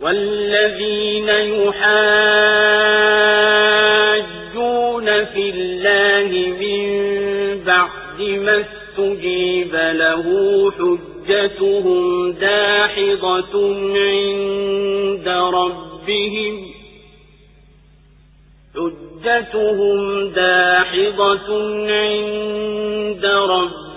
والذين يحاجون في الله من بعد ما استجيب له حجتهم داحضة عند ربهم حجتهم داحضة عند ربهم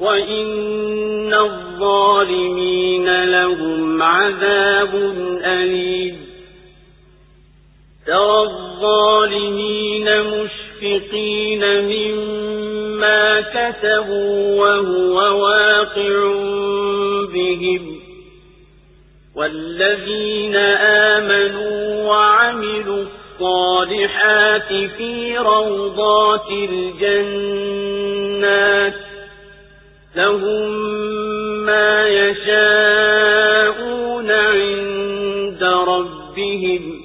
وإن الظالمين لهم عذاب أليم ترى الظالمين مشفقين مما كسبوا وهو واقع بهم والذين آمنوا وعملوا الصالحات في روضات الجنات لهم ما يشاءون عند ربهم.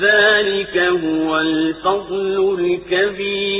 ذلك هو الفضل الكبير.